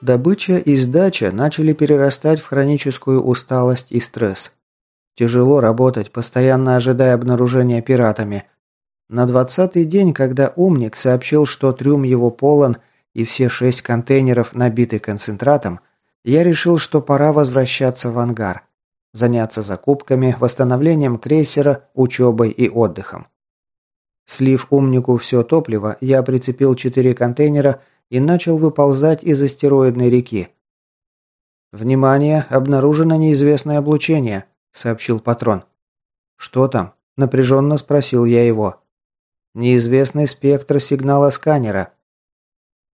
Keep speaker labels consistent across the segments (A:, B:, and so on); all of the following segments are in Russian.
A: Добыча и сдача начали перерастать в хроническую усталость и стресс. Тяжело работать, постоянно ожидая обнаружения пиратами. На двадцатый день, когда умник сообщил, что трюм его полон и все шесть контейнеров набиты концентратом, я решил, что пора возвращаться в ангар. Заняться закупками, восстановлением крейсера, учебой и отдыхом. Слив умнику все топливо, я прицепил четыре контейнера и начал выползать из астероидной реки. «Внимание! Обнаружено неизвестное облучение», – сообщил патрон. «Что там?» – напряженно спросил я его. «Неизвестный спектр сигнала сканера».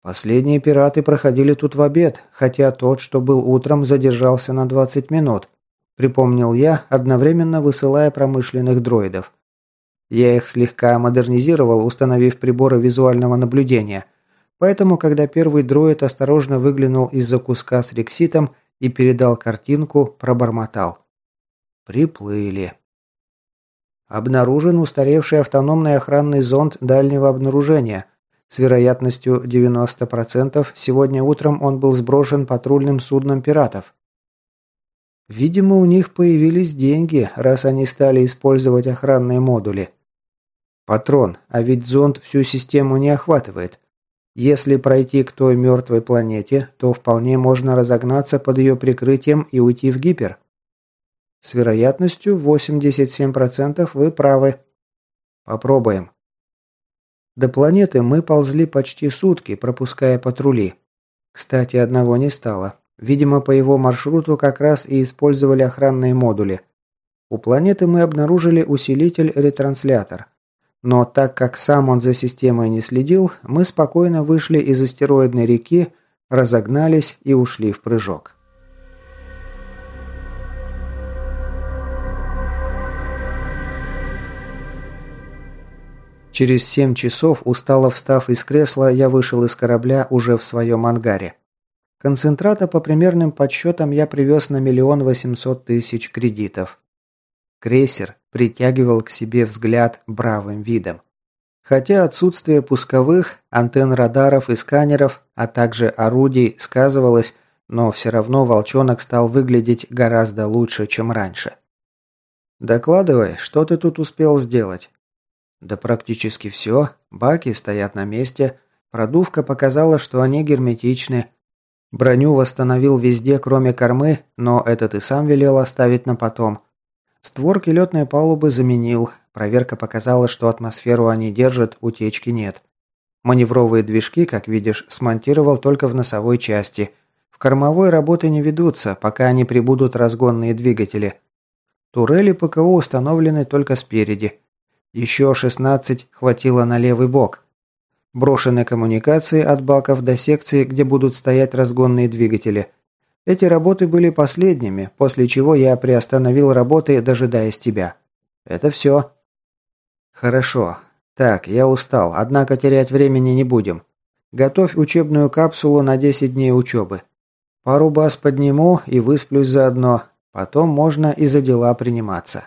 A: Последние пираты проходили тут в обед, хотя тот, что был утром, задержался на 20 минут, припомнил я, одновременно высылая промышленных дроидов. Я их слегка модернизировал, установив приборы визуального наблюдения – Поэтому, когда первый дроид осторожно выглянул из-за куска с рекситом и передал картинку, пробормотал. Приплыли. Обнаружен устаревший автономный охранный зонд дальнего обнаружения. С вероятностью 90% сегодня утром он был сброшен патрульным судном пиратов. Видимо, у них появились деньги, раз они стали использовать охранные модули. Патрон, а ведь зонд всю систему не охватывает. Если пройти к той мертвой планете, то вполне можно разогнаться под ее прикрытием и уйти в гипер. С вероятностью 87% вы правы. Попробуем. До планеты мы ползли почти сутки, пропуская патрули. Кстати, одного не стало. Видимо, по его маршруту как раз и использовали охранные модули. У планеты мы обнаружили усилитель-ретранслятор – но так как сам он за системой не следил, мы спокойно вышли из астероидной реки, разогнались и ушли в прыжок. Через семь часов, устало встав из кресла, я вышел из корабля уже в своем ангаре. Концентрата по примерным подсчетам я привез на миллион восемьсот тысяч кредитов. Крейсер притягивал к себе взгляд бравым видом. Хотя отсутствие пусковых, антенн радаров и сканеров, а также орудий сказывалось, но все равно волчонок стал выглядеть гораздо лучше, чем раньше. «Докладывай, что ты тут успел сделать?» «Да практически все. Баки стоят на месте. Продувка показала, что они герметичны. Броню восстановил везде, кроме кормы, но это ты сам велел оставить на потом. Створки летной палубы заменил. Проверка показала, что атмосферу они держат, утечки нет. Маневровые движки, как видишь, смонтировал только в носовой части. В кормовой работы не ведутся, пока они прибудут разгонные двигатели. Турели ПКО установлены только спереди. Еще 16 хватило на левый бок. Брошены коммуникации от баков до секции, где будут стоять разгонные двигатели – эти работы были последними, после чего я приостановил работы, дожидаясь тебя. Это все. Хорошо. Так, я устал, однако терять времени не будем. Готовь учебную капсулу на 10 дней учебы. Пару баз подниму и высплюсь заодно. Потом можно и за дела приниматься.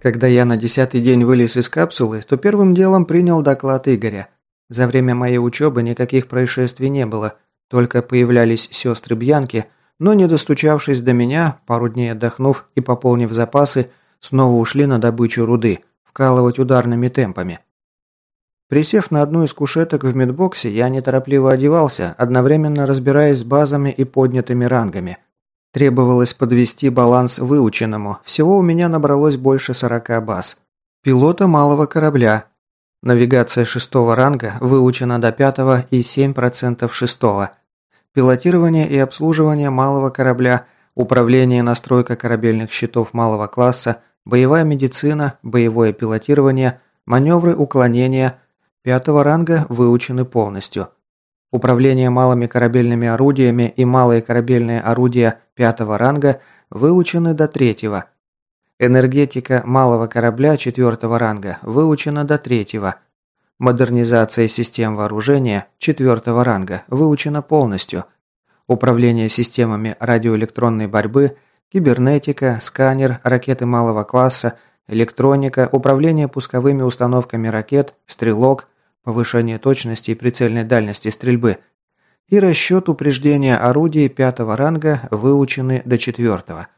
A: Когда я на десятый день вылез из капсулы, то первым делом принял доклад Игоря. За время моей учебы никаких происшествий не было, только появлялись сестры Бьянки, но не достучавшись до меня, пару дней отдохнув и пополнив запасы, снова ушли на добычу руды, вкалывать ударными темпами. Присев на одну из кушеток в медбоксе, я неторопливо одевался, одновременно разбираясь с базами и поднятыми рангами – Требовалось подвести баланс выученному. Всего у меня набралось больше 40 баз. Пилота малого корабля. Навигация шестого ранга выучена до пятого и 7% шестого. Пилотирование и обслуживание малого корабля, управление и настройка корабельных щитов малого класса, боевая медицина, боевое пилотирование, маневры уклонения пятого ранга выучены полностью – Управление малыми корабельными орудиями и малые корабельные орудия пятого ранга выучены до третьего. Энергетика малого корабля четвертого ранга выучена до третьего. Модернизация систем вооружения четвертого ранга выучена полностью. Управление системами радиоэлектронной борьбы, кибернетика, сканер, ракеты малого класса, электроника, управление пусковыми установками ракет, стрелок, повышение точности и прицельной дальности стрельбы и расчет упреждения орудий пятого ранга выучены до четвертого.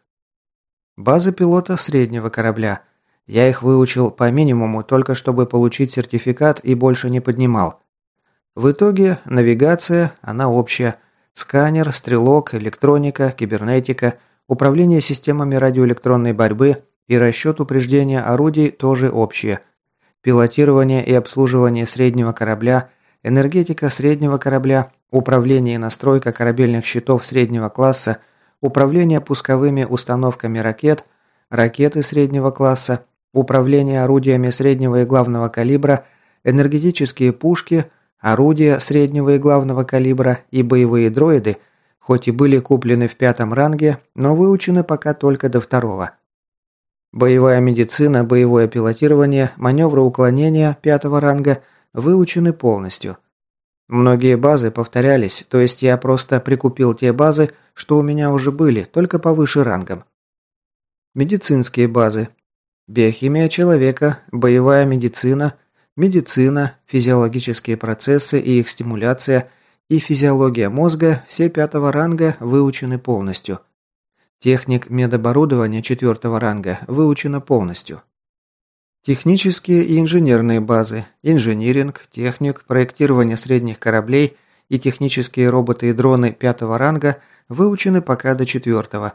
A: База пилота среднего корабля. Я их выучил по минимуму, только чтобы получить сертификат и больше не поднимал. В итоге навигация, она общая. Сканер, стрелок, электроника, кибернетика, управление системами радиоэлектронной борьбы и расчет упреждения орудий тоже общие. Пилотирование и обслуживание среднего корабля, энергетика среднего корабля, управление и настройка корабельных щитов среднего класса, управление пусковыми установками ракет, ракеты среднего класса, управление орудиями среднего и главного калибра, энергетические пушки – Орудия среднего и главного калибра и боевые дроиды, хоть и были куплены в пятом ранге, но выучены пока только до второго. Боевая медицина, боевое пилотирование, маневры уклонения пятого ранга выучены полностью. Многие базы повторялись, то есть я просто прикупил те базы, что у меня уже были, только повыше рангом. Медицинские базы. Биохимия человека, боевая медицина, медицина, физиологические процессы и их стимуляция и физиология мозга все пятого ранга выучены полностью. Техник медоборудования четвертого ранга выучена полностью. Технические и инженерные базы, инжиниринг, техник, проектирование средних кораблей и технические роботы и дроны пятого ранга выучены пока до четвертого.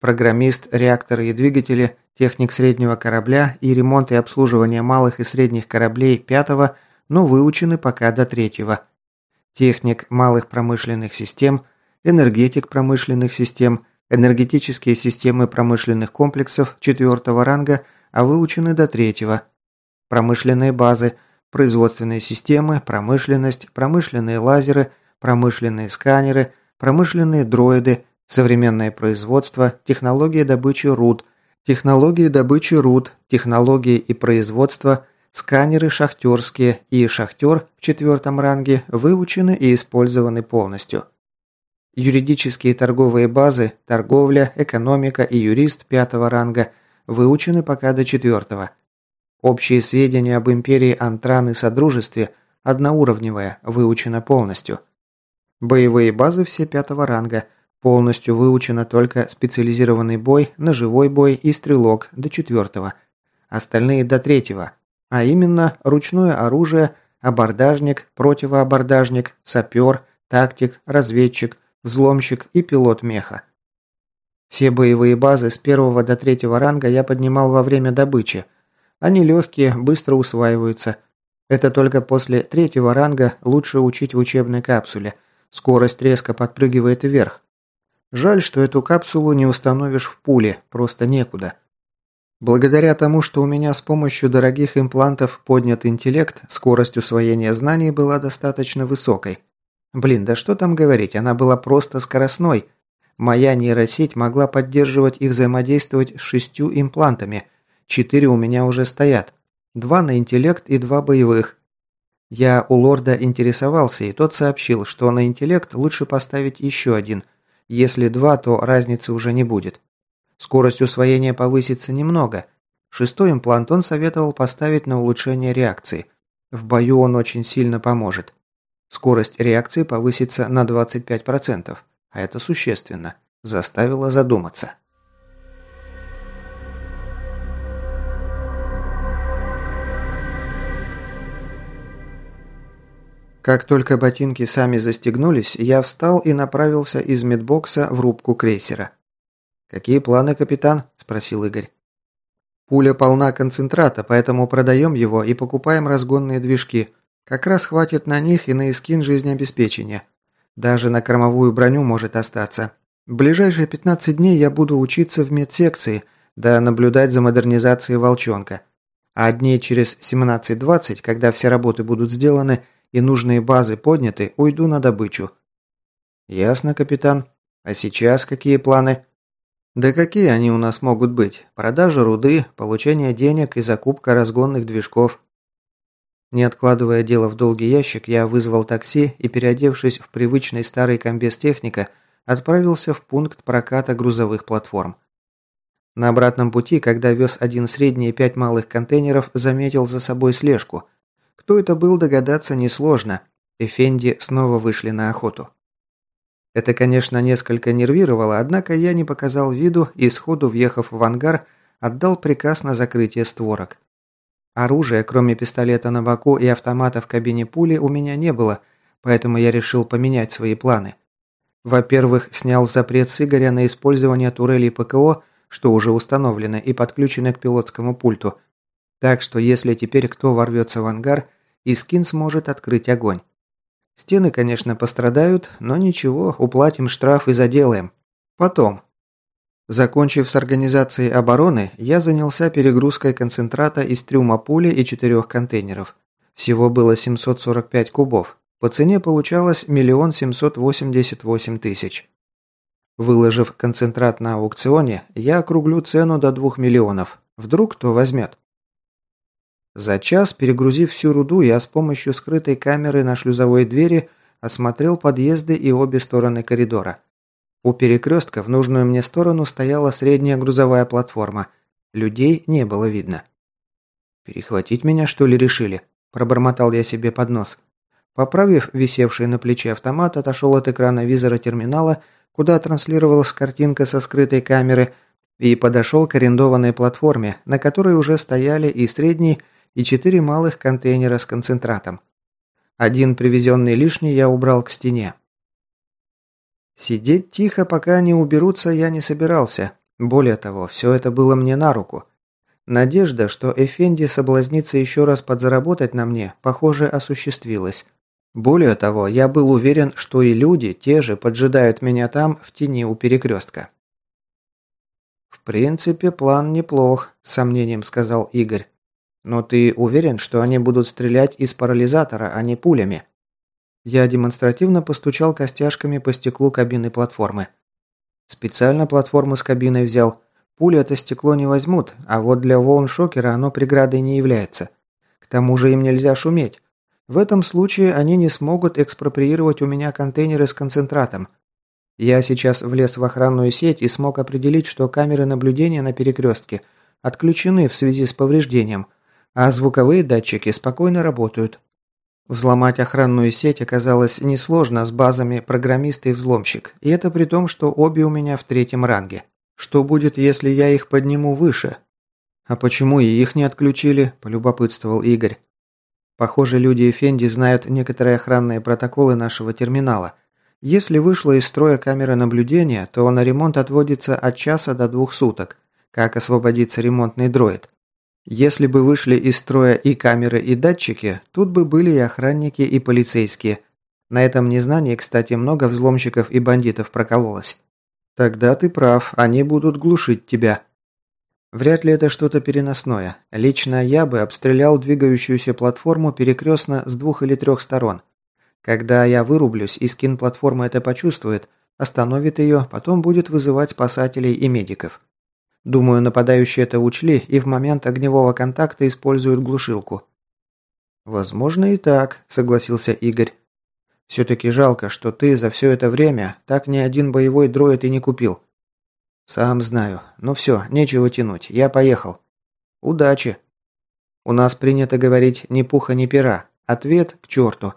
A: Программист, реакторы и двигатели, техник среднего корабля и ремонт и обслуживание малых и средних кораблей пятого, но выучены пока до третьего. Техник малых промышленных систем, энергетик промышленных систем, энергетические системы промышленных комплексов четвертого ранга, а выучены до третьего. Промышленные базы, производственные системы, промышленность, промышленные лазеры, промышленные сканеры, промышленные дроиды, Современное производство, технологии добычи руд, технологии добычи руд, технологии и производства, сканеры шахтерские и шахтер в четвертом ранге выучены и использованы полностью. Юридические торговые базы, торговля, экономика и юрист пятого ранга выучены пока до четвертого. Общие сведения об империи Антран и Содружестве одноуровневая, выучена полностью. Боевые базы все пятого ранга – Полностью выучено только специализированный бой, ножевой бой и стрелок до четвертого. Остальные до третьего. А именно ручное оружие, абордажник, противоабордажник, сапер, тактик, разведчик, взломщик и пилот меха. Все боевые базы с первого до третьего ранга я поднимал во время добычи. Они легкие, быстро усваиваются. Это только после третьего ранга лучше учить в учебной капсуле. Скорость резко подпрыгивает вверх. Жаль, что эту капсулу не установишь в пуле, просто некуда. Благодаря тому, что у меня с помощью дорогих имплантов поднят интеллект, скорость усвоения знаний была достаточно высокой. Блин, да что там говорить, она была просто скоростной. Моя нейросеть могла поддерживать и взаимодействовать с шестью имплантами. Четыре у меня уже стоят. Два на интеллект и два боевых. Я у лорда интересовался, и тот сообщил, что на интеллект лучше поставить еще один – если два, то разницы уже не будет. Скорость усвоения повысится немного. Шестой имплант он советовал поставить на улучшение реакции. В бою он очень сильно поможет. Скорость реакции повысится на 25%, а это существенно. Заставило задуматься. Как только ботинки сами застегнулись, я встал и направился из медбокса в рубку крейсера. «Какие планы, капитан?» – спросил Игорь. «Пуля полна концентрата, поэтому продаем его и покупаем разгонные движки. Как раз хватит на них и на эскин жизнеобеспечения. Даже на кормовую броню может остаться. В ближайшие 15 дней я буду учиться в медсекции, да наблюдать за модернизацией «Волчонка». А дней через 17-20, когда все работы будут сделаны – и нужные базы подняты, уйду на добычу». «Ясно, капитан. А сейчас какие планы?» «Да какие они у нас могут быть? Продажа руды, получение денег и закупка разгонных движков». Не откладывая дело в долгий ящик, я вызвал такси и, переодевшись в привычный старый комбез техника, отправился в пункт проката грузовых платформ. На обратном пути, когда вез один средний и пять малых контейнеров, заметил за собой слежку. Кто это был, догадаться несложно. Эфенди снова вышли на охоту. Это, конечно, несколько нервировало, однако я не показал виду и, сходу въехав в ангар, отдал приказ на закрытие створок. Оружия, кроме пистолета на боку и автомата в кабине пули, у меня не было, поэтому я решил поменять свои планы. Во-первых, снял запрет с Игоря на использование турелей ПКО – что уже установлено и подключено к пилотскому пульту. Так что если теперь кто ворвется в ангар, Искин сможет открыть огонь. Стены, конечно, пострадают, но ничего, уплатим штраф и заделаем. Потом. Закончив с организацией обороны, я занялся перегрузкой концентрата из трюма пули и четырех контейнеров. Всего было 745 кубов. По цене получалось миллион семьсот восемьдесят восемь тысяч. Выложив концентрат на аукционе, я округлю цену до 2 миллионов. Вдруг кто возьмет. За час, перегрузив всю руду, я с помощью скрытой камеры на шлюзовой двери осмотрел подъезды и обе стороны коридора. У перекрестка в нужную мне сторону стояла средняя грузовая платформа. Людей не было видно. «Перехватить меня, что ли, решили?» – пробормотал я себе под нос. Поправив висевший на плече автомат, отошел от экрана визора терминала – куда транслировалась картинка со скрытой камеры, и подошел к арендованной платформе, на которой уже стояли и средний, и четыре малых контейнера с концентратом. Один привезенный лишний я убрал к стене. Сидеть тихо, пока они уберутся, я не собирался. Более того, все это было мне на руку. Надежда, что Эфенди соблазнится еще раз подзаработать на мне, похоже, осуществилась. Более того, я был уверен, что и люди те же поджидают меня там, в тени у перекрестка. «В принципе, план неплох», – с сомнением сказал Игорь. «Но ты уверен, что они будут стрелять из парализатора, а не пулями?» Я демонстративно постучал костяшками по стеклу кабины платформы. Специально платформу с кабиной взял. Пули это стекло не возьмут, а вот для волн шокера оно преградой не является. К тому же им нельзя шуметь. В этом случае они не смогут экспроприировать у меня контейнеры с концентратом. Я сейчас влез в охранную сеть и смог определить, что камеры наблюдения на перекрестке отключены в связи с повреждением, а звуковые датчики спокойно работают. Взломать охранную сеть оказалось несложно с базами программист и взломщик, и это при том, что обе у меня в третьем ранге. Что будет, если я их подниму выше? А почему и их не отключили, полюбопытствовал Игорь. Похоже, люди Эфенди знают некоторые охранные протоколы нашего терминала. Если вышла из строя камера наблюдения, то на ремонт отводится от часа до двух суток. Как освободится ремонтный дроид? Если бы вышли из строя и камеры, и датчики, тут бы были и охранники, и полицейские. На этом незнании, кстати, много взломщиков и бандитов прокололось. Тогда ты прав, они будут глушить тебя. Вряд ли это что-то переносное. Лично я бы обстрелял двигающуюся платформу перекрестно с двух или трех сторон. Когда я вырублюсь и скин платформы это почувствует, остановит ее, потом будет вызывать спасателей и медиков. Думаю, нападающие это учли и в момент огневого контакта используют глушилку. «Возможно и так», – согласился Игорь. «Все-таки жалко, что ты за все это время так ни один боевой дроид и не купил. «Сам знаю. Ну все, нечего тянуть. Я поехал». «Удачи». «У нас принято говорить ни пуха, ни пера. Ответ к черту».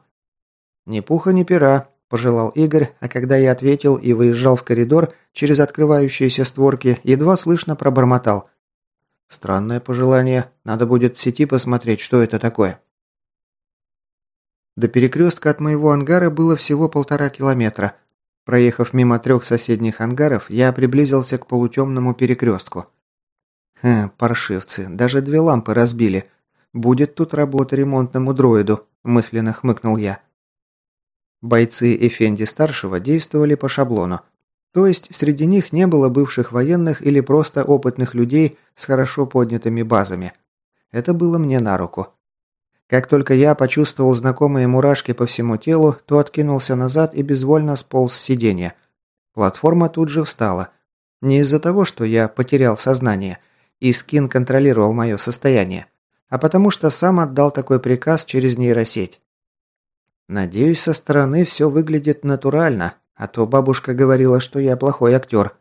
A: «Ни пуха, ни пера», – пожелал Игорь, а когда я ответил и выезжал в коридор через открывающиеся створки, едва слышно пробормотал. «Странное пожелание. Надо будет в сети посмотреть, что это такое». До перекрестка от моего ангара было всего полтора километра – Проехав мимо трех соседних ангаров, я приблизился к полутемному перекрестку. «Хм, паршивцы, даже две лампы разбили. Будет тут работа ремонтному дроиду», – мысленно хмыкнул я. Бойцы Эфенди-старшего действовали по шаблону. То есть среди них не было бывших военных или просто опытных людей с хорошо поднятыми базами. Это было мне на руку. Как только я почувствовал знакомые мурашки по всему телу, то откинулся назад и безвольно сполз с сиденья. Платформа тут же встала. Не из-за того, что я потерял сознание, и скин контролировал мое состояние, а потому что сам отдал такой приказ через нейросеть. Надеюсь, со стороны все выглядит натурально, а то бабушка говорила, что я плохой актер.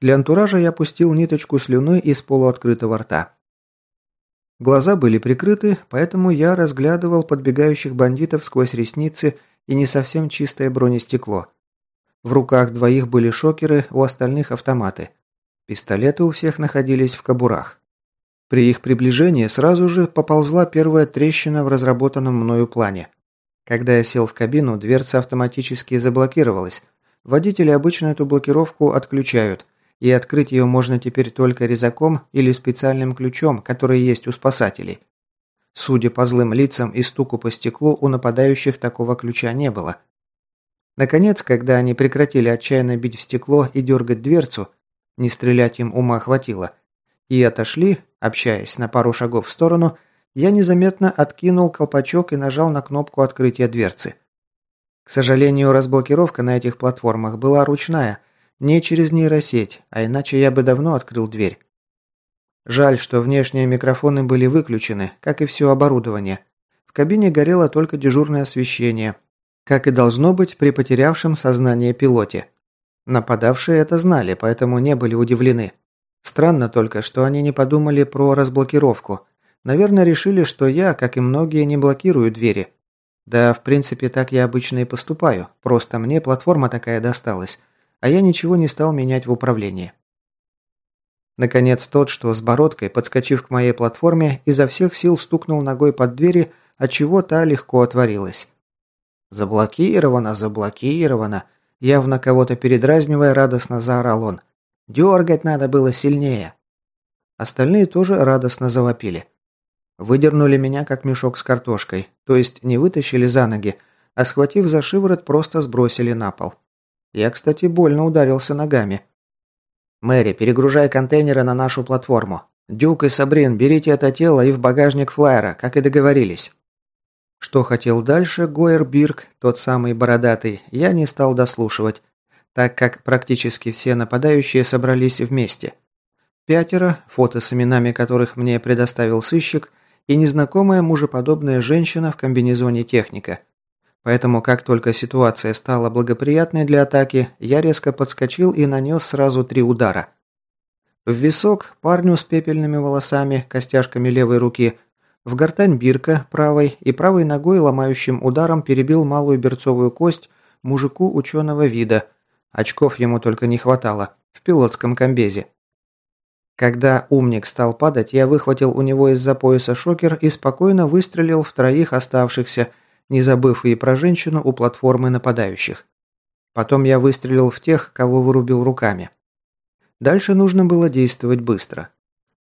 A: Для антуража я пустил ниточку слюны из полуоткрытого рта. Глаза были прикрыты, поэтому я разглядывал подбегающих бандитов сквозь ресницы и не совсем чистое бронестекло. В руках двоих были шокеры, у остальных автоматы. Пистолеты у всех находились в кобурах. При их приближении сразу же поползла первая трещина в разработанном мною плане. Когда я сел в кабину, дверца автоматически заблокировалась. Водители обычно эту блокировку отключают, и открыть ее можно теперь только резаком или специальным ключом, который есть у спасателей. Судя по злым лицам и стуку по стеклу, у нападающих такого ключа не было. Наконец, когда они прекратили отчаянно бить в стекло и дергать дверцу, не стрелять им ума хватило, и отошли, общаясь на пару шагов в сторону, я незаметно откинул колпачок и нажал на кнопку открытия дверцы. К сожалению, разблокировка на этих платформах была ручная, не через нейросеть, а иначе я бы давно открыл дверь. Жаль, что внешние микрофоны были выключены, как и все оборудование. В кабине горело только дежурное освещение, как и должно быть при потерявшем сознание пилоте. Нападавшие это знали, поэтому не были удивлены. Странно только, что они не подумали про разблокировку. Наверное, решили, что я, как и многие, не блокирую двери. Да, в принципе, так я обычно и поступаю. Просто мне платформа такая досталась, а я ничего не стал менять в управлении. Наконец, тот, что с бородкой, подскочив к моей платформе, изо всех сил стукнул ногой под двери, отчего та легко отворилась. «Заблокировано, заблокировано!» Явно кого-то передразнивая, радостно заорал он. «Дергать надо было сильнее!» Остальные тоже радостно завопили. Выдернули меня, как мешок с картошкой, то есть не вытащили за ноги, а схватив за шиворот, просто сбросили на пол. Я, кстати, больно ударился ногами. «Мэри, перегружай контейнеры на нашу платформу. Дюк и Сабрин, берите это тело и в багажник флайера, как и договорились». Что хотел дальше Гойер Бирк, тот самый бородатый, я не стал дослушивать, так как практически все нападающие собрались вместе. Пятеро, фото с именами которых мне предоставил сыщик, и незнакомая мужеподобная женщина в комбинезоне техника – Поэтому, как только ситуация стала благоприятной для атаки, я резко подскочил и нанес сразу три удара. В висок парню с пепельными волосами, костяшками левой руки, в гортань бирка правой и правой ногой ломающим ударом перебил малую берцовую кость мужику ученого вида. Очков ему только не хватало, в пилотском комбезе. Когда умник стал падать, я выхватил у него из-за пояса шокер и спокойно выстрелил в троих оставшихся – не забыв и про женщину у платформы нападающих. Потом я выстрелил в тех, кого вырубил руками. Дальше нужно было действовать быстро.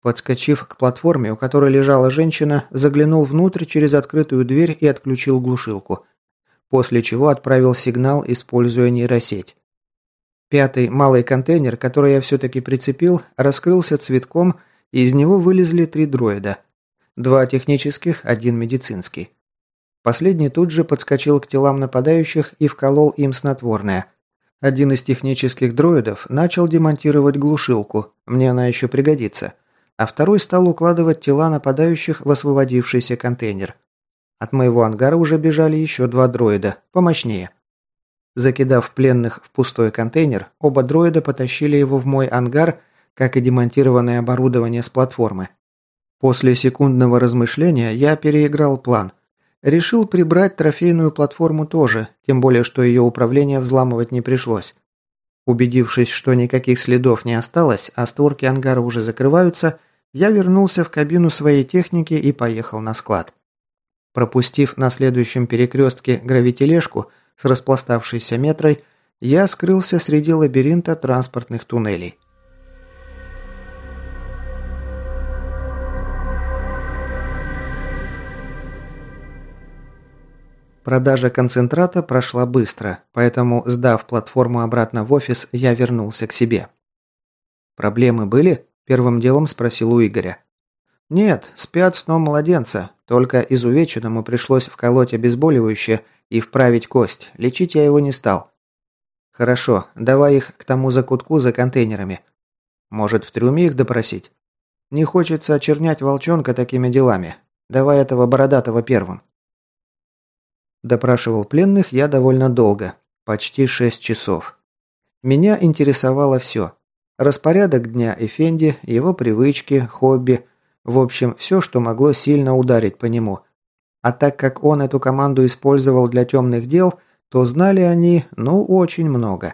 A: Подскочив к платформе, у которой лежала женщина, заглянул внутрь через открытую дверь и отключил глушилку. После чего отправил сигнал, используя нейросеть. Пятый малый контейнер, который я все-таки прицепил, раскрылся цветком, и из него вылезли три дроида. Два технических, один медицинский. Последний тут же подскочил к телам нападающих и вколол им снотворное. Один из технических дроидов начал демонтировать глушилку, мне она еще пригодится, а второй стал укладывать тела нападающих в освободившийся контейнер. От моего ангара уже бежали еще два дроида, помощнее. Закидав пленных в пустой контейнер, оба дроида потащили его в мой ангар, как и демонтированное оборудование с платформы. После секундного размышления я переиграл план – Решил прибрать трофейную платформу тоже, тем более, что ее управление взламывать не пришлось. Убедившись, что никаких следов не осталось, а створки ангара уже закрываются, я вернулся в кабину своей техники и поехал на склад. Пропустив на следующем перекрестке гравитележку с распластавшейся метрой, я скрылся среди лабиринта транспортных туннелей. Продажа концентрата прошла быстро, поэтому, сдав платформу обратно в офис, я вернулся к себе. «Проблемы были?» – первым делом спросил у Игоря. «Нет, спят сном младенца, только изувеченному пришлось вколоть обезболивающее и вправить кость, лечить я его не стал». «Хорошо, давай их к тому закутку за контейнерами. Может, в трюме их допросить?» «Не хочется очернять волчонка такими делами. Давай этого бородатого первым». Допрашивал пленных я довольно долго, почти шесть часов. Меня интересовало все. Распорядок дня Эфенди, его привычки, хобби, в общем, все, что могло сильно ударить по нему. А так как он эту команду использовал для темных дел, то знали они, ну, очень много.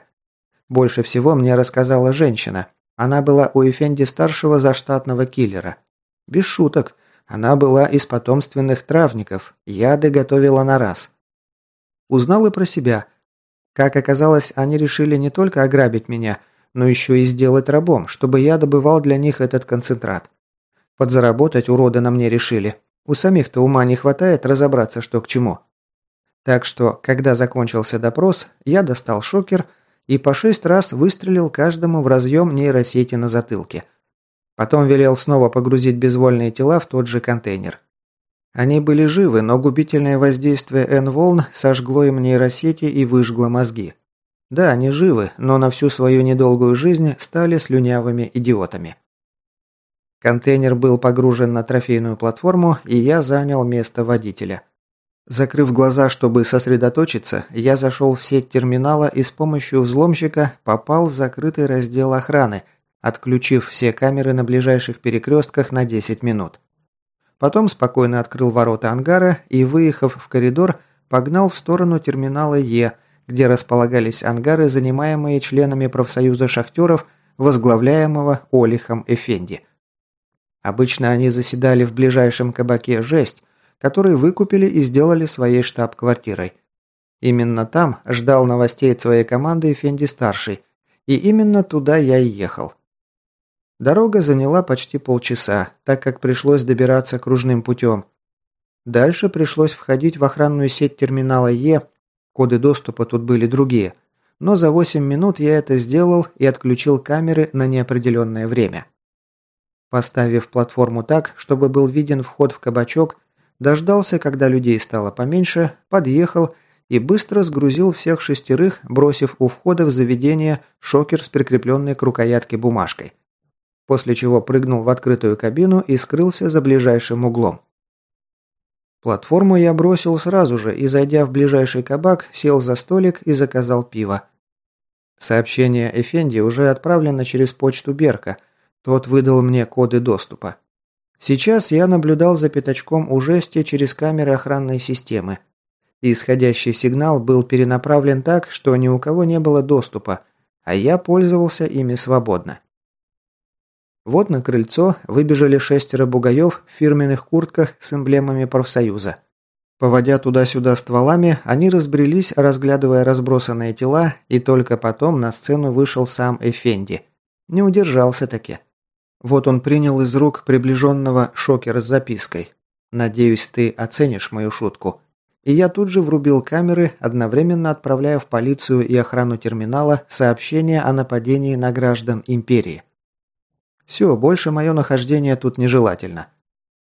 A: Больше всего мне рассказала женщина. Она была у Эфенди-старшего заштатного киллера. Без шуток. Она была из потомственных травников, яды готовила на раз. Узнал и про себя. Как оказалось, они решили не только ограбить меня – но еще и сделать рабом, чтобы я добывал для них этот концентрат. Подзаработать уроды на мне решили. У самих-то ума не хватает разобраться, что к чему. Так что, когда закончился допрос, я достал шокер и по шесть раз выстрелил каждому в разъем нейросети на затылке. Потом велел снова погрузить безвольные тела в тот же контейнер. Они были живы, но губительное воздействие N-волн сожгло им нейросети и выжгло мозги. Да, они живы, но на всю свою недолгую жизнь стали слюнявыми идиотами. Контейнер был погружен на трофейную платформу, и я занял место водителя. Закрыв глаза, чтобы сосредоточиться, я зашел в сеть терминала и с помощью взломщика попал в закрытый раздел охраны, отключив все камеры на ближайших перекрестках на 10 минут. Потом спокойно открыл ворота ангара и, выехав в коридор, погнал в сторону терминала Е, где располагались ангары, занимаемые членами профсоюза шахтеров, возглавляемого Олихом Эфенди. Обычно они заседали в ближайшем кабаке «Жесть», который выкупили и сделали своей штаб-квартирой. Именно там ждал новостей от своей команды Эфенди-старший, и именно туда я и ехал. Дорога заняла почти полчаса, так как пришлось добираться кружным путем. Дальше пришлось входить в охранную сеть терминала Е Коды доступа тут были другие. Но за 8 минут я это сделал и отключил камеры на неопределенное время. Поставив платформу так, чтобы был виден вход в кабачок, дождался, когда людей стало поменьше, подъехал и быстро сгрузил всех шестерых, бросив у входа в заведение шокер с прикрепленной к рукоятке бумажкой. После чего прыгнул в открытую кабину и скрылся за ближайшим углом. Платформу я бросил сразу же и, зайдя в ближайший кабак, сел за столик и заказал пиво. Сообщение Эфенди уже отправлено через почту Берка. Тот выдал мне коды доступа. Сейчас я наблюдал за пятачком у жести через камеры охранной системы. Исходящий сигнал был перенаправлен так, что ни у кого не было доступа, а я пользовался ими свободно. Вот на крыльцо выбежали шестеро бугаев в фирменных куртках с эмблемами профсоюза. Поводя туда-сюда стволами, они разбрелись, разглядывая разбросанные тела, и только потом на сцену вышел сам Эфенди. Не удержался таки. Вот он принял из рук приближенного шокер с запиской. «Надеюсь, ты оценишь мою шутку». И я тут же врубил камеры, одновременно отправляя в полицию и охрану терминала сообщение о нападении на граждан Империи. Все, больше мое нахождение тут нежелательно.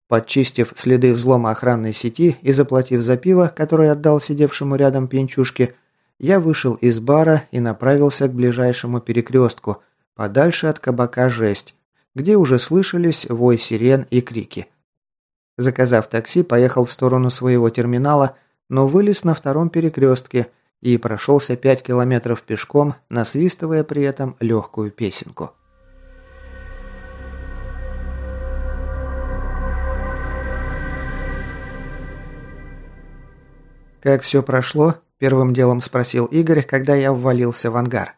A: Подчистив следы взлома охранной сети и заплатив за пиво, которое отдал сидевшему рядом пинчушке, я вышел из бара и направился к ближайшему перекрестку, подальше от кабака «Жесть», где уже слышались вой сирен и крики. Заказав такси, поехал в сторону своего терминала, но вылез на втором перекрестке и прошелся пять километров пешком, насвистывая при этом легкую песенку. «Как все прошло?» – первым делом спросил Игорь, когда я ввалился в ангар.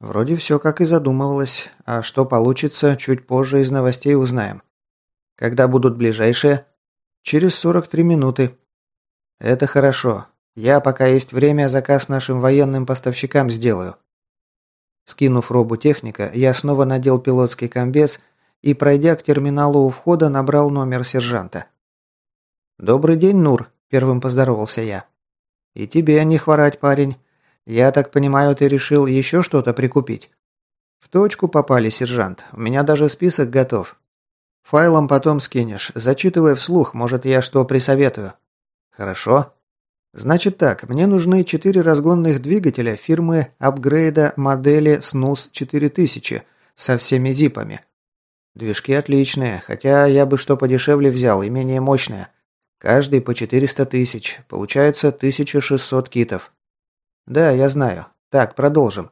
A: «Вроде все как и задумывалось. А что получится, чуть позже из новостей узнаем. Когда будут ближайшие?» «Через 43 минуты». «Это хорошо. Я, пока есть время, заказ нашим военным поставщикам сделаю». Скинув робу техника, я снова надел пилотский комбез и, пройдя к терминалу у входа, набрал номер сержанта. «Добрый день, Нур», Первым поздоровался я. «И тебе не хворать, парень. Я так понимаю, ты решил еще что-то прикупить?» «В точку попали, сержант. У меня даже список готов. Файлом потом скинешь. Зачитывай вслух, может, я что присоветую». «Хорошо». «Значит так, мне нужны четыре разгонных двигателя фирмы апгрейда модели SNUS 4000 со всеми зипами. Движки отличные, хотя я бы что подешевле взял и менее мощные. Каждый по 400 тысяч. Получается 1600 китов. Да, я знаю. Так, продолжим.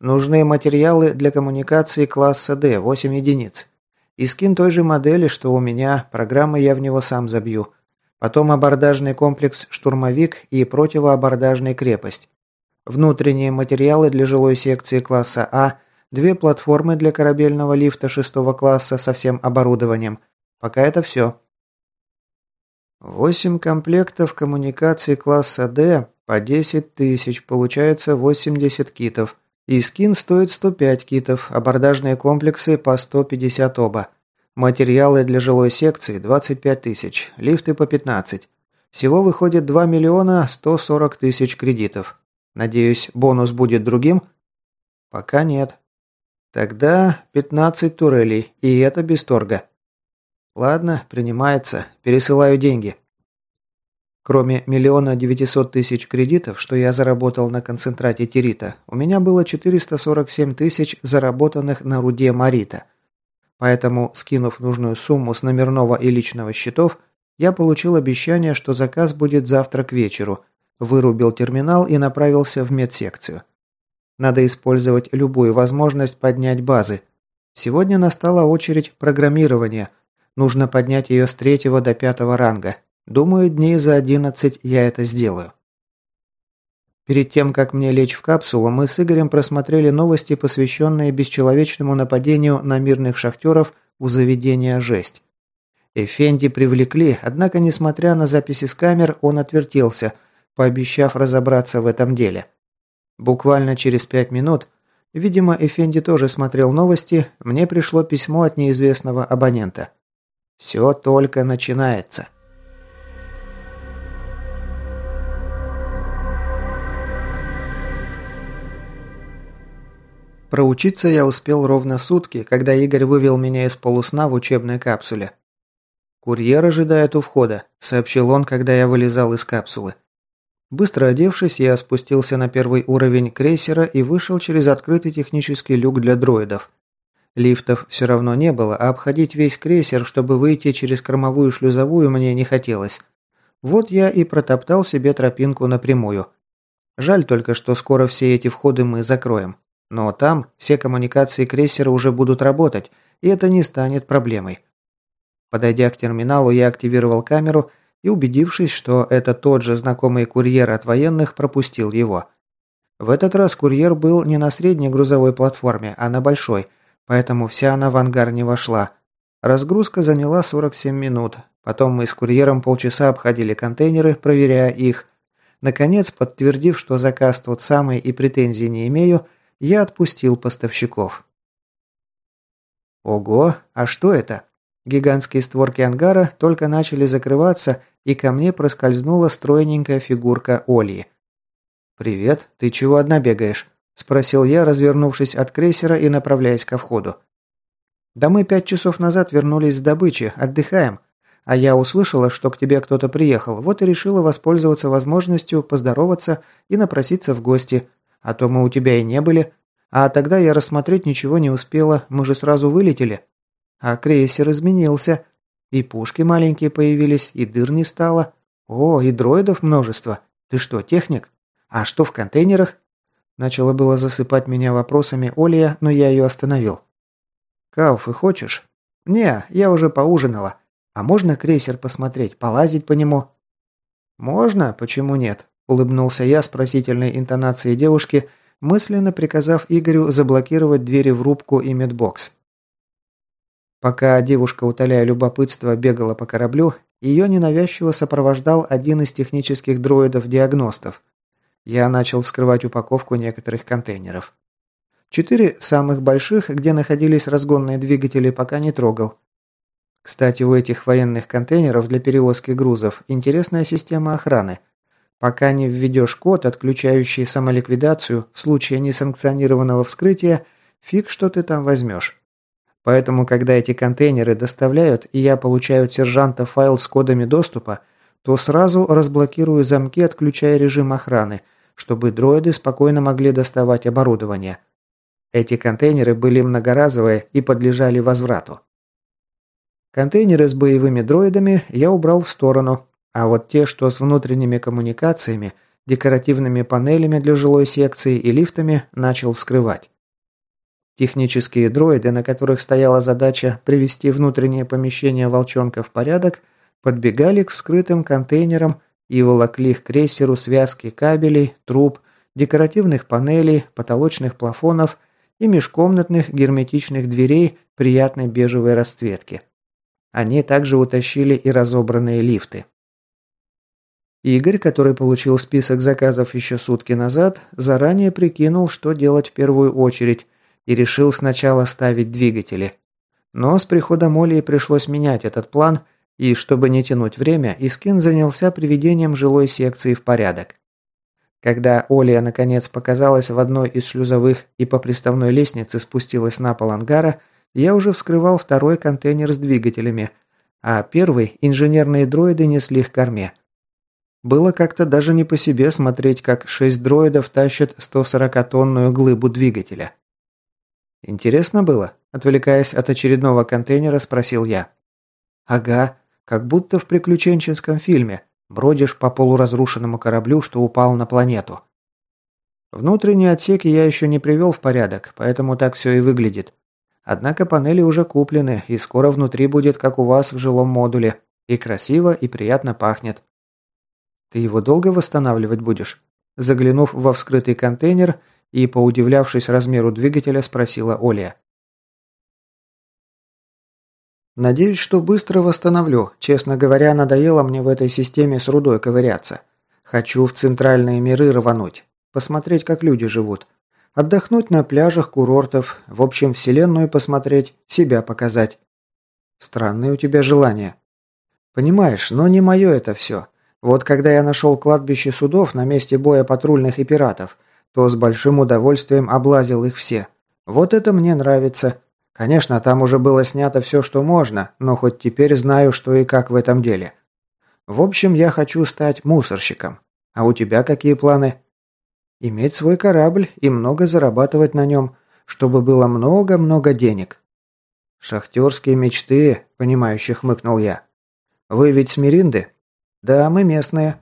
A: Нужны материалы для коммуникации класса D, 8 единиц. И скин той же модели, что у меня, программы я в него сам забью. Потом абордажный комплекс «Штурмовик» и противоабордажный «Крепость». Внутренние материалы для жилой секции класса А, две платформы для корабельного лифта шестого класса со всем оборудованием. Пока это все. Восемь комплектов коммуникаций класса D по 10 тысяч, получается 80 китов. И скин стоит 105 китов, абордажные комплексы по 150 оба. Материалы для жилой секции 25 тысяч, лифты по 15. Всего выходит 2 миллиона 140 тысяч кредитов. Надеюсь, бонус будет другим? Пока нет. Тогда 15 турелей, и это без торга. Ладно, принимается. Пересылаю деньги. Кроме миллиона девятисот тысяч кредитов, что я заработал на концентрате тирита, у меня было 447 тысяч заработанных на руде марита. Поэтому, скинув нужную сумму с номерного и личного счетов, я получил обещание, что заказ будет завтра к вечеру, вырубил терминал и направился в медсекцию. Надо использовать любую возможность поднять базы. Сегодня настала очередь программирования. Нужно поднять ее с третьего до пятого ранга. Думаю, дней за 11 я это сделаю. Перед тем, как мне лечь в капсулу, мы с Игорем просмотрели новости, посвященные бесчеловечному нападению на мирных шахтеров у заведения «Жесть». Эфенди привлекли, однако, несмотря на записи с камер, он отвертелся, пообещав разобраться в этом деле. Буквально через пять минут, видимо, Эфенди тоже смотрел новости, мне пришло письмо от неизвестного абонента. «Все только начинается». Проучиться я успел ровно сутки, когда Игорь вывел меня из полусна в учебной капсуле. «Курьер ожидает у входа», – сообщил он, когда я вылезал из капсулы. Быстро одевшись, я спустился на первый уровень крейсера и вышел через открытый технический люк для дроидов. Лифтов все равно не было, а обходить весь крейсер, чтобы выйти через кормовую шлюзовую, мне не хотелось. Вот я и протоптал себе тропинку напрямую. Жаль только, что скоро все эти входы мы закроем. Но там все коммуникации крейсера уже будут работать, и это не станет проблемой. Подойдя к терминалу, я активировал камеру и, убедившись, что это тот же знакомый курьер от военных, пропустил его. В этот раз курьер был не на средней грузовой платформе, а на большой, поэтому вся она в ангар не вошла. Разгрузка заняла 47 минут. Потом мы с курьером полчаса обходили контейнеры, проверяя их. Наконец, подтвердив, что заказ тот самый и претензий не имею, я отпустил поставщиков. Ого, а что это? Гигантские створки ангара только начали закрываться, и ко мне проскользнула стройненькая фигурка Ольи. «Привет, ты чего одна бегаешь?» – спросил я, развернувшись от крейсера и направляясь ко входу. «Да мы пять часов назад вернулись с добычи, отдыхаем. А я услышала, что к тебе кто-то приехал, вот и решила воспользоваться возможностью поздороваться и напроситься в гости. А то мы у тебя и не были. А тогда я рассмотреть ничего не успела, мы же сразу вылетели. А крейсер изменился. И пушки маленькие появились, и дыр не стало. О, и дроидов множество. Ты что, техник? А что в контейнерах? Начала было засыпать меня вопросами Олия, но я ее остановил. «Кауфы хочешь?» «Не, я уже поужинала. А можно крейсер посмотреть, полазить по нему?» «Можно, почему нет?» Улыбнулся я с просительной интонацией девушки, мысленно приказав Игорю заблокировать двери в рубку и медбокс. Пока девушка, утоляя любопытство, бегала по кораблю, ее ненавязчиво сопровождал один из технических дроидов-диагностов. Я начал вскрывать упаковку некоторых контейнеров. Четыре самых больших, где находились разгонные двигатели, пока не трогал. Кстати, у этих военных контейнеров для перевозки грузов интересная система охраны – Пока не введешь код, отключающий самоликвидацию в случае несанкционированного вскрытия, фиг что ты там возьмешь. Поэтому, когда эти контейнеры доставляют, и я получаю от сержанта файл с кодами доступа, то сразу разблокирую замки, отключая режим охраны, чтобы дроиды спокойно могли доставать оборудование. Эти контейнеры были многоразовые и подлежали возврату. Контейнеры с боевыми дроидами я убрал в сторону, а вот те, что с внутренними коммуникациями, декоративными панелями для жилой секции и лифтами начал вскрывать. Технические дроиды, на которых стояла задача привести внутреннее помещение «Волчонка» в порядок, подбегали к вскрытым контейнерам и волокли к крейсеру связки кабелей, труб, декоративных панелей, потолочных плафонов и межкомнатных герметичных дверей приятной бежевой расцветки. Они также утащили и разобранные лифты. Игорь, который получил список заказов еще сутки назад, заранее прикинул, что делать в первую очередь, и решил сначала ставить двигатели. Но с приходом Оли пришлось менять этот план, и чтобы не тянуть время, Искин занялся приведением жилой секции в порядок. Когда Оля наконец показалась в одной из шлюзовых и по приставной лестнице спустилась на пол ангара, я уже вскрывал второй контейнер с двигателями, а первый инженерные дроиды несли к корме. Было как-то даже не по себе смотреть, как шесть дроидов тащат 140-тонную глыбу двигателя. «Интересно было?» – отвлекаясь от очередного контейнера, спросил я. «Ага, как будто в приключенческом фильме. Бродишь по полуразрушенному кораблю, что упал на планету. Внутренние отсеки я еще не привел в порядок, поэтому так все и выглядит. Однако панели уже куплены, и скоро внутри будет, как у вас в жилом модуле. И красиво, и приятно пахнет. Ты его долго восстанавливать будешь? Заглянув во вскрытый контейнер и поудивлявшись размеру двигателя, спросила Оля. Надеюсь, что быстро восстановлю. Честно говоря, надоело мне в этой системе с рудой ковыряться. Хочу в центральные миры рвануть. Посмотреть, как люди живут. Отдохнуть на пляжах курортов. В общем, вселенную посмотреть, себя показать. Странные у тебя желания. Понимаешь, но не мое это все. Вот когда я нашел кладбище судов на месте боя патрульных и пиратов, то с большим удовольствием облазил их все. Вот это мне нравится. Конечно, там уже было снято все, что можно, но хоть теперь знаю, что и как в этом деле. В общем, я хочу стать мусорщиком. А у тебя какие планы? Иметь свой корабль и много зарабатывать на нем, чтобы было много-много денег. Шахтерские мечты, понимающе хмыкнул я. Вы ведь с? Да, мы местные.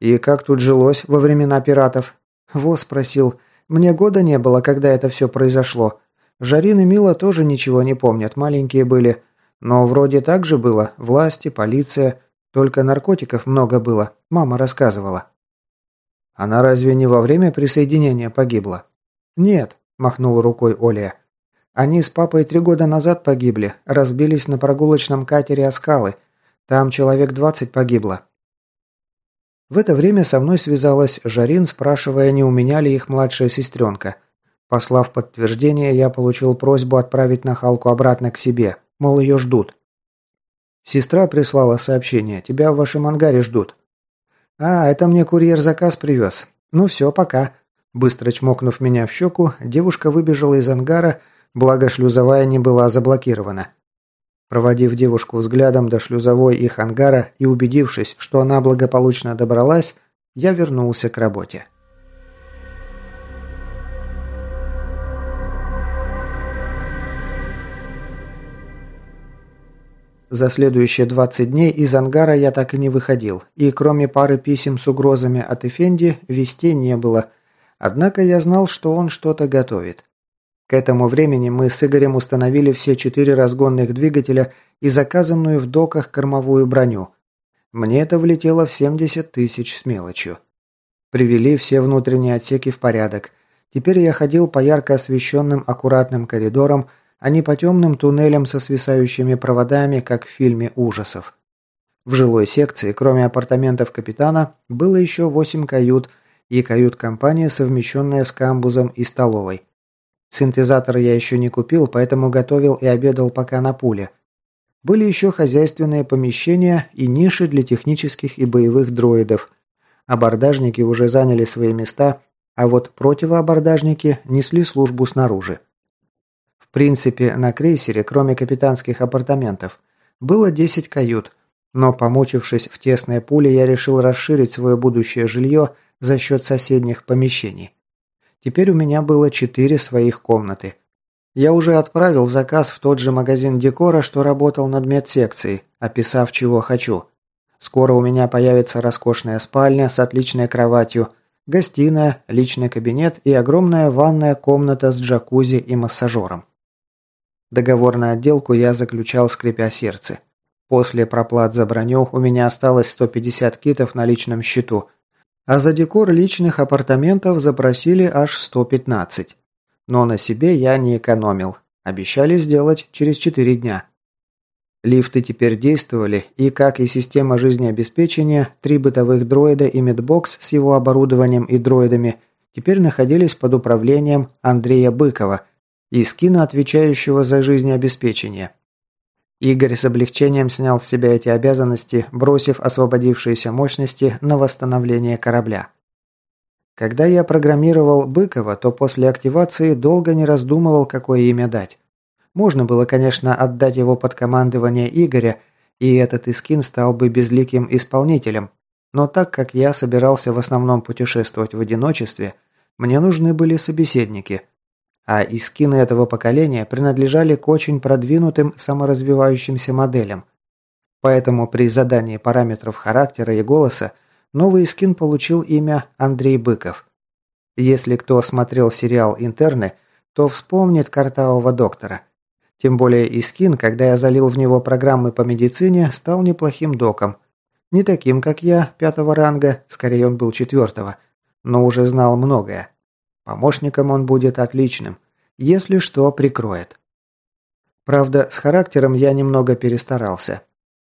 A: И как тут жилось во времена пиратов? Во спросил. Мне года не было, когда это все произошло. Жарин и Мила тоже ничего не помнят, маленькие были. Но вроде так же было. Власти, полиция. Только наркотиков много было. Мама рассказывала. Она разве не во время присоединения погибла? Нет, махнула рукой Оля. Они с папой три года назад погибли. Разбились на прогулочном катере о скалы. Там человек двадцать погибло. В это время со мной связалась Жарин, спрашивая, не у меня ли их младшая сестренка – Послав подтверждение, я получил просьбу отправить нахалку обратно к себе, мол, ее ждут. Сестра прислала сообщение, тебя в вашем ангаре ждут. А, это мне курьер заказ привез. Ну все, пока. Быстро чмокнув меня в щеку, девушка выбежала из ангара, благо шлюзовая не была заблокирована. Проводив девушку взглядом до шлюзовой их ангара и убедившись, что она благополучно добралась, я вернулся к работе. За следующие 20 дней из ангара я так и не выходил, и кроме пары писем с угрозами от Эфенди, вестей не было. Однако я знал, что он что-то готовит. К этому времени мы с Игорем установили все четыре разгонных двигателя и заказанную в доках кормовую броню. Мне это влетело в 70 тысяч с мелочью. Привели все внутренние отсеки в порядок. Теперь я ходил по ярко освещенным аккуратным коридорам, а не по темным туннелям со свисающими проводами, как в фильме ужасов. В жилой секции, кроме апартаментов капитана, было еще восемь кают и кают-компания, совмещенная с камбузом и столовой. Синтезатор я еще не купил, поэтому готовил и обедал пока на пуле. Были еще хозяйственные помещения и ниши для технических и боевых дроидов. Абордажники уже заняли свои места, а вот противоабордажники несли службу снаружи. В принципе, на крейсере, кроме капитанских апартаментов, было 10 кают, но, помучившись в тесной пуле, я решил расширить свое будущее жилье за счет соседних помещений. Теперь у меня было 4 своих комнаты. Я уже отправил заказ в тот же магазин декора, что работал над медсекцией, описав, чего хочу. Скоро у меня появится роскошная спальня с отличной кроватью, гостиная, личный кабинет и огромная ванная комната с джакузи и массажером. Договор на отделку я заключал, скрипя сердце. После проплат за броню у меня осталось 150 китов на личном счету, а за декор личных апартаментов запросили аж 115. Но на себе я не экономил. Обещали сделать через 4 дня. Лифты теперь действовали, и, как и система жизнеобеспечения, три бытовых дроида и медбокс с его оборудованием и дроидами теперь находились под управлением Андрея Быкова, искина, отвечающего за жизнеобеспечение. Игорь с облегчением снял с себя эти обязанности, бросив освободившиеся мощности на восстановление корабля. Когда я программировал Быкова, то после активации долго не раздумывал, какое имя дать. Можно было, конечно, отдать его под командование Игоря, и этот Искин стал бы безликим исполнителем. Но так как я собирался в основном путешествовать в одиночестве, мне нужны были собеседники – а искины этого поколения принадлежали к очень продвинутым саморазвивающимся моделям. Поэтому при задании параметров характера и голоса новый скин получил имя Андрей Быков. Если кто смотрел сериал «Интерны», то вспомнит картавого доктора. Тем более Искин, когда я залил в него программы по медицине, стал неплохим доком. Не таким, как я, пятого ранга, скорее он был четвертого, но уже знал многое. Помощником он будет отличным. Если что, прикроет. Правда, с характером я немного перестарался.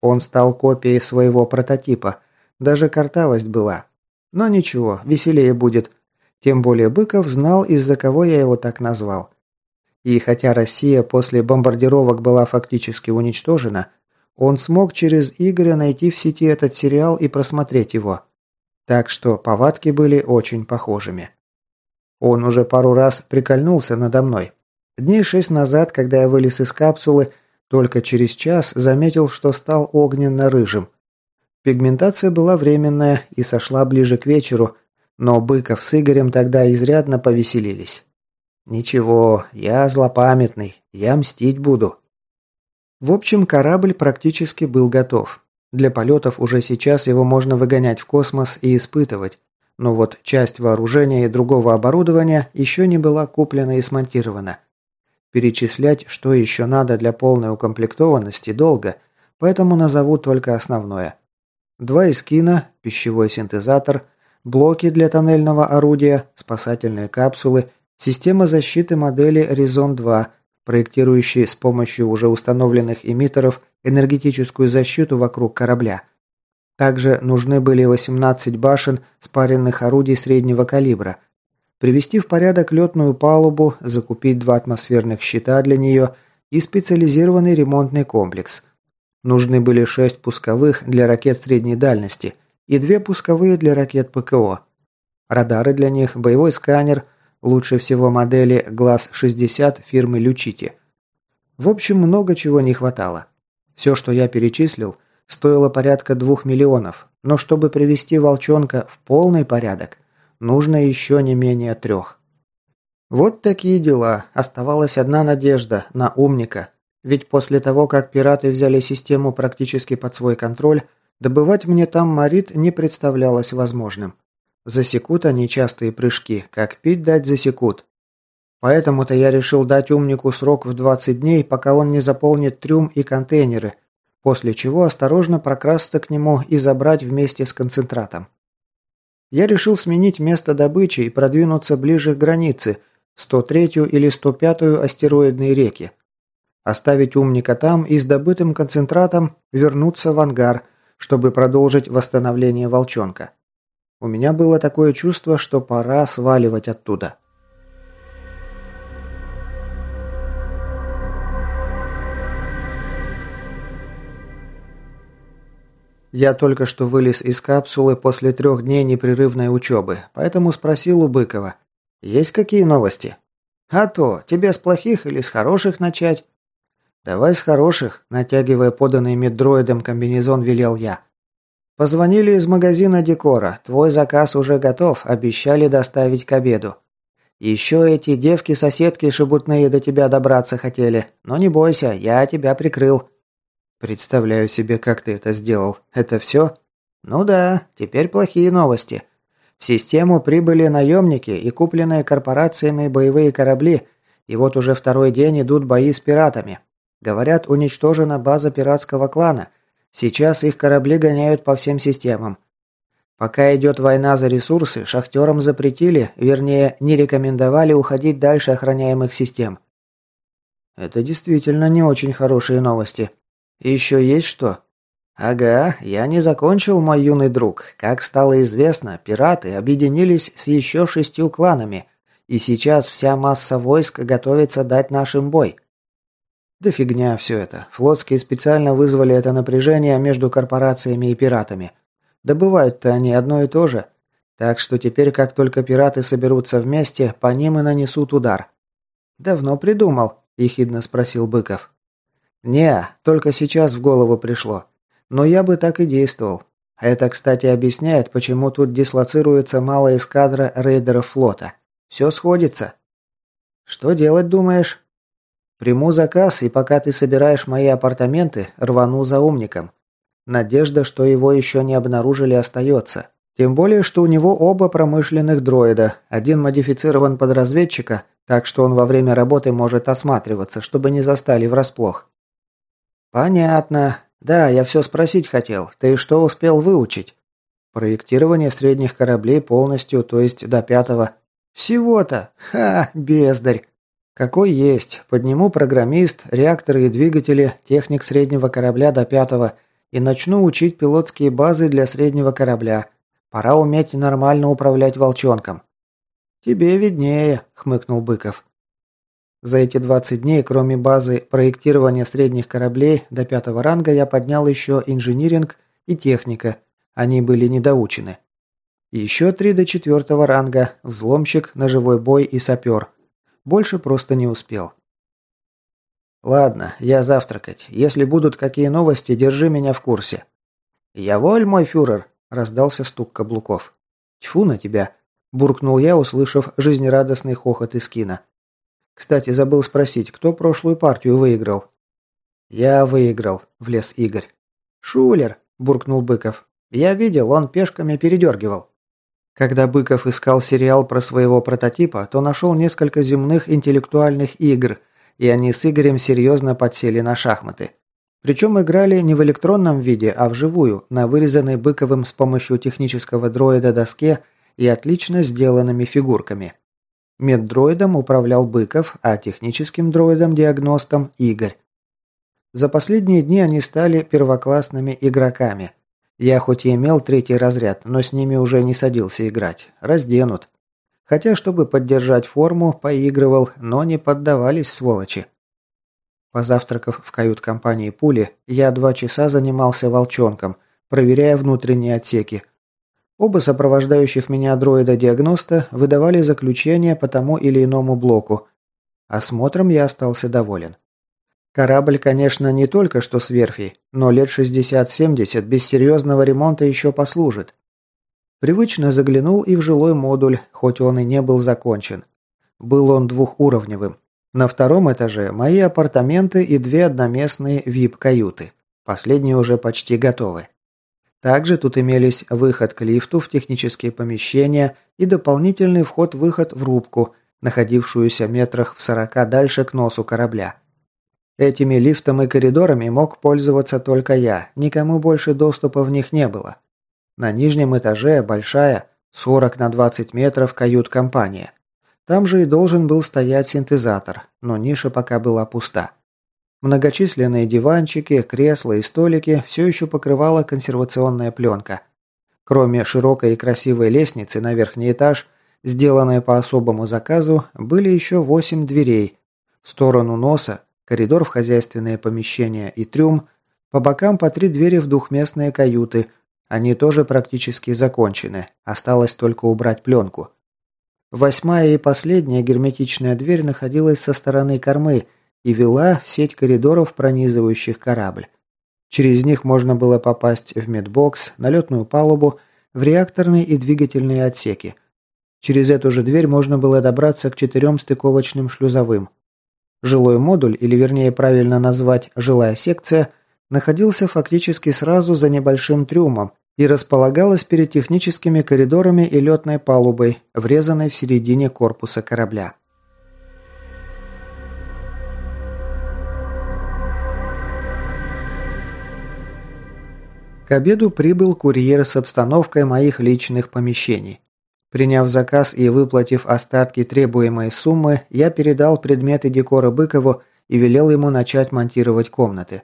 A: Он стал копией своего прототипа. Даже картавость была. Но ничего, веселее будет. Тем более Быков знал, из-за кого я его так назвал. И хотя Россия после бомбардировок была фактически уничтожена, он смог через Игоря найти в сети этот сериал и просмотреть его. Так что повадки были очень похожими. Он уже пару раз прикольнулся надо мной. Дней шесть назад, когда я вылез из капсулы, только через час заметил, что стал огненно-рыжим. Пигментация была временная и сошла ближе к вечеру, но Быков с Игорем тогда изрядно повеселились. «Ничего, я злопамятный, я мстить буду». В общем, корабль практически был готов. Для полетов уже сейчас его можно выгонять в космос и испытывать. Но вот часть вооружения и другого оборудования еще не была куплена и смонтирована. Перечислять, что еще надо для полной укомплектованности, долго, поэтому назову только основное. Два эскина, пищевой синтезатор, блоки для тоннельного орудия, спасательные капсулы, система защиты модели Резон-2, проектирующие с помощью уже установленных эмиттеров энергетическую защиту вокруг корабля – также нужны были 18 башен спаренных орудий среднего калибра. Привести в порядок летную палубу, закупить два атмосферных щита для нее и специализированный ремонтный комплекс. Нужны были 6 пусковых для ракет средней дальности и две пусковые для ракет ПКО. Радары для них, боевой сканер, лучше всего модели ГЛАС-60 фирмы Лючити. В общем, много чего не хватало. Все, что я перечислил – стоило порядка двух миллионов, но чтобы привести волчонка в полный порядок, нужно еще не менее трех. Вот такие дела. Оставалась одна надежда на умника. Ведь после того, как пираты взяли систему практически под свой контроль, добывать мне там марит не представлялось возможным. Засекут они частые прыжки, как пить дать засекут. Поэтому-то я решил дать умнику срок в 20 дней, пока он не заполнит трюм и контейнеры – после чего осторожно прокрасться к нему и забрать вместе с концентратом. Я решил сменить место добычи и продвинуться ближе к границе, 103-ю или 105-ю астероидные реки. Оставить умника там и с добытым концентратом вернуться в ангар, чтобы продолжить восстановление волчонка. У меня было такое чувство, что пора сваливать оттуда. Я только что вылез из капсулы после трех дней непрерывной учебы, поэтому спросил у Быкова. «Есть какие новости?» «А то, тебе с плохих или с хороших начать?» «Давай с хороших», натягивая поданный меддроидом комбинезон, велел я. «Позвонили из магазина декора. Твой заказ уже готов, обещали доставить к обеду. Еще эти девки-соседки шебутные до тебя добраться хотели, но не бойся, я тебя прикрыл». Представляю себе, как ты это сделал. Это все? Ну да, теперь плохие новости. В систему прибыли наемники и купленные корпорациями боевые корабли, и вот уже второй день идут бои с пиратами. Говорят, уничтожена база пиратского клана. Сейчас их корабли гоняют по всем системам. Пока идет война за ресурсы, шахтерам запретили, вернее, не рекомендовали уходить дальше охраняемых систем. Это действительно не очень хорошие новости. Еще есть что? Ага, я не закончил, мой юный друг. Как стало известно, пираты объединились с еще шестью кланами, и сейчас вся масса войск готовится дать нашим бой. Да фигня все это. Флотские специально вызвали это напряжение между корпорациями и пиратами. Добывают-то они одно и то же. Так что теперь, как только пираты соберутся вместе, по ним и нанесут удар. «Давно придумал?» – ехидно спросил Быков. «Не, только сейчас в голову пришло. Но я бы так и действовал. Это, кстати, объясняет, почему тут дислоцируется малая эскадра рейдеров флота. Все сходится. Что делать, думаешь? Приму заказ, и пока ты собираешь мои апартаменты, рвану за умником. Надежда, что его еще не обнаружили, остается. Тем более, что у него оба промышленных дроида. Один модифицирован под разведчика, так что он во время работы может осматриваться, чтобы не застали врасплох. Понятно. Да, я все спросить хотел. Ты что успел выучить? Проектирование средних кораблей полностью, то есть до пятого. Всего-то? Ха, бездарь. Какой есть. Подниму программист, реакторы и двигатели, техник среднего корабля до пятого – и начну учить пилотские базы для среднего корабля. Пора уметь нормально управлять волчонком». «Тебе виднее», — хмыкнул Быков. За эти 20 дней, кроме базы проектирования средних кораблей до пятого ранга, я поднял еще инжиниринг и техника. Они были недоучены. Еще три до четвертого ранга, взломщик, ножевой бой и сапер. Больше просто не успел. «Ладно, я завтракать. Если будут какие новости, держи меня в курсе». «Я воль, мой фюрер!» – раздался стук каблуков. «Тьфу на тебя!» – буркнул я, услышав жизнерадостный хохот из кино. «Кстати, забыл спросить, кто прошлую партию выиграл?» «Я выиграл», – влез Игорь. «Шулер!» – буркнул Быков. «Я видел, он пешками передергивал». Когда Быков искал сериал про своего прототипа, то нашел несколько земных интеллектуальных игр, и они с Игорем серьезно подсели на шахматы. Причем играли не в электронном виде, а вживую, на вырезанной Быковым с помощью технического дроида доске и отлично сделанными фигурками. Меддроидом управлял Быков, а техническим дроидом-диагностом – Игорь. За последние дни они стали первоклассными игроками. Я хоть и имел третий разряд, но с ними уже не садился играть. Разденут. Хотя, чтобы поддержать форму, поигрывал, но не поддавались сволочи. Позавтракав в кают-компании пули, я два часа занимался волчонком, проверяя внутренние отсеки. Оба сопровождающих меня дроида-диагноста выдавали заключение по тому или иному блоку. Осмотром я остался доволен. Корабль, конечно, не только что с верфи, но лет 60-70 без серьезного ремонта еще послужит. Привычно заглянул и в жилой модуль, хоть он и не был закончен. Был он двухуровневым. На втором этаже мои апартаменты и две одноместные VIP-каюты. Последние уже почти готовы. Также тут имелись выход к лифту в технические помещения и дополнительный вход-выход в рубку, находившуюся метрах в сорока дальше к носу корабля. Этими лифтом и коридорами мог пользоваться только я, никому больше доступа в них не было. На нижнем этаже большая, 40 на 20 метров, кают-компания. Там же и должен был стоять синтезатор, но ниша пока была пуста. Многочисленные диванчики, кресла и столики все еще покрывала консервационная пленка. Кроме широкой и красивой лестницы на верхний этаж, сделанной по особому заказу, были еще восемь дверей. В сторону носа, коридор в хозяйственные помещения и трюм, по бокам по три двери в двухместные каюты – они тоже практически закончены, осталось только убрать пленку. Восьмая и последняя герметичная дверь находилась со стороны кормы и вела в сеть коридоров, пронизывающих корабль. Через них можно было попасть в медбокс, на летную палубу, в реакторные и двигательные отсеки. Через эту же дверь можно было добраться к четырем стыковочным шлюзовым. Жилой модуль, или вернее правильно назвать жилая секция, находился фактически сразу за небольшим трюмом и располагалась перед техническими коридорами и летной палубой, врезанной в середине корпуса корабля. К обеду прибыл курьер с обстановкой моих личных помещений. Приняв заказ и выплатив остатки требуемой суммы, я передал предметы декора Быкову и велел ему начать монтировать комнаты.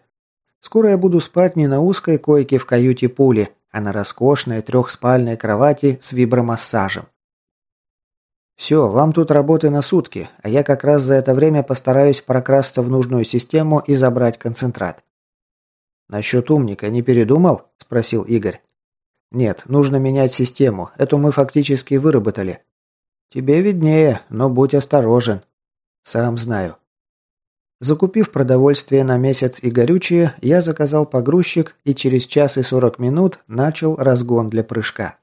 A: Скоро я буду спать не на узкой койке в каюте пули, а на роскошной трехспальной кровати с вибромассажем. «Все, вам тут работы на сутки, а я как раз за это время постараюсь прокрасться в нужную систему и забрать концентрат». «Насчет умника не передумал?» – спросил Игорь. «Нет, нужно менять систему. Эту мы фактически выработали». «Тебе виднее, но будь осторожен». «Сам знаю». Закупив продовольствие на месяц и горючее, я заказал погрузчик и через час и сорок минут начал разгон для прыжка.